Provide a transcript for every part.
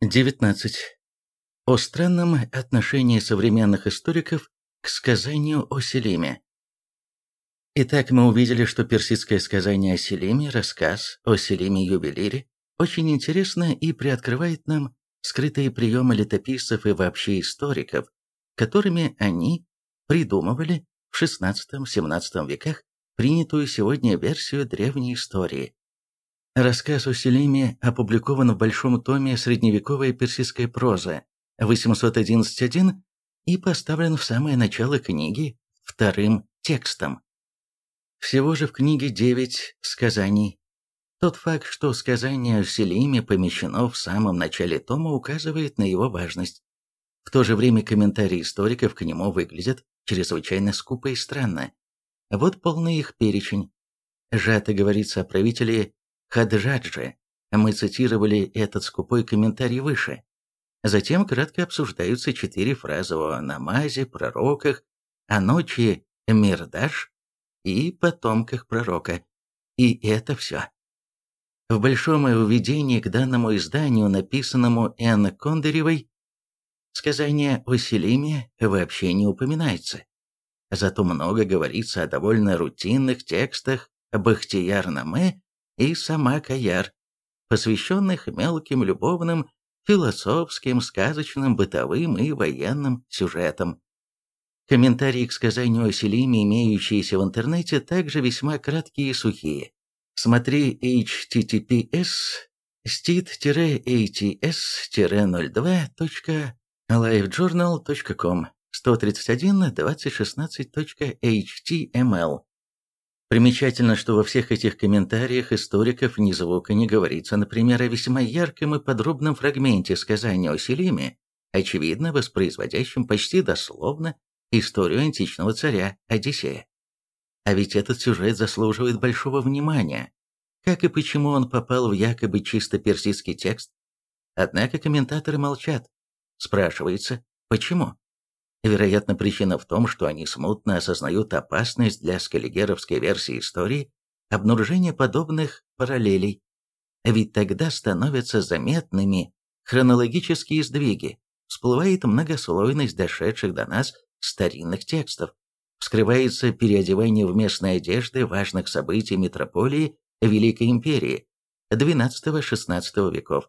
19. О странном отношении современных историков к сказанию о Селиме. Итак, мы увидели, что персидское сказание о Селиме, рассказ о Селиме-ювелире, очень интересно и приоткрывает нам скрытые приемы летописцев и вообще историков, которыми они придумывали в XVI-XVII веках принятую сегодня версию древней истории. Рассказ о Селиме опубликован в большом томе «Средневековая персидская проза» 811.1 и поставлен в самое начало книги вторым текстом. Всего же в книге девять сказаний. Тот факт, что сказание о Селиме помещено в самом начале тома, указывает на его важность. В то же время комментарии историков к нему выглядят чрезвычайно скупо и странно. Вот полный их перечень. Жато говорится о правителе Хаджаджи. Мы цитировали этот скупой комментарий выше. Затем кратко обсуждаются четыре фразы о намазе, пророках, о ночи Мирдаш и потомках пророка. И это все. В большом введении к данному изданию, написанному Н. Кондыревой, сказание о Селиме вообще не упоминается. Зато много говорится о довольно рутинных текстах Бахтияр-Наме и сама Каяр, посвященных мелким любовным, философским, сказочным, бытовым и военным сюжетам. Комментарии к сказанию о Селиме, имеющиеся в интернете, также весьма краткие и сухие. Смотри https stit-ats-02.livejournal.com 131.2016.html Примечательно, что во всех этих комментариях историков ни звука не говорится, например, о весьма ярком и подробном фрагменте сказания о Селиме, очевидно воспроизводящем почти дословно историю античного царя Одиссея. А ведь этот сюжет заслуживает большого внимания, как и почему он попал в якобы чисто персидский текст. Однако комментаторы молчат. Спрашивается, почему? Вероятно, причина в том, что они смутно осознают опасность для скаллигеровской версии истории обнаружения подобных параллелей. Ведь тогда становятся заметными хронологические сдвиги, всплывает многослойность дошедших до нас старинных текстов, вскрывается переодевание в местные одежды важных событий метрополии Великой Империи XII-XVI веков,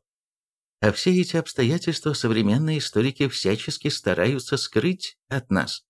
а все эти обстоятельства современные историки всячески стараются скрыть от нас.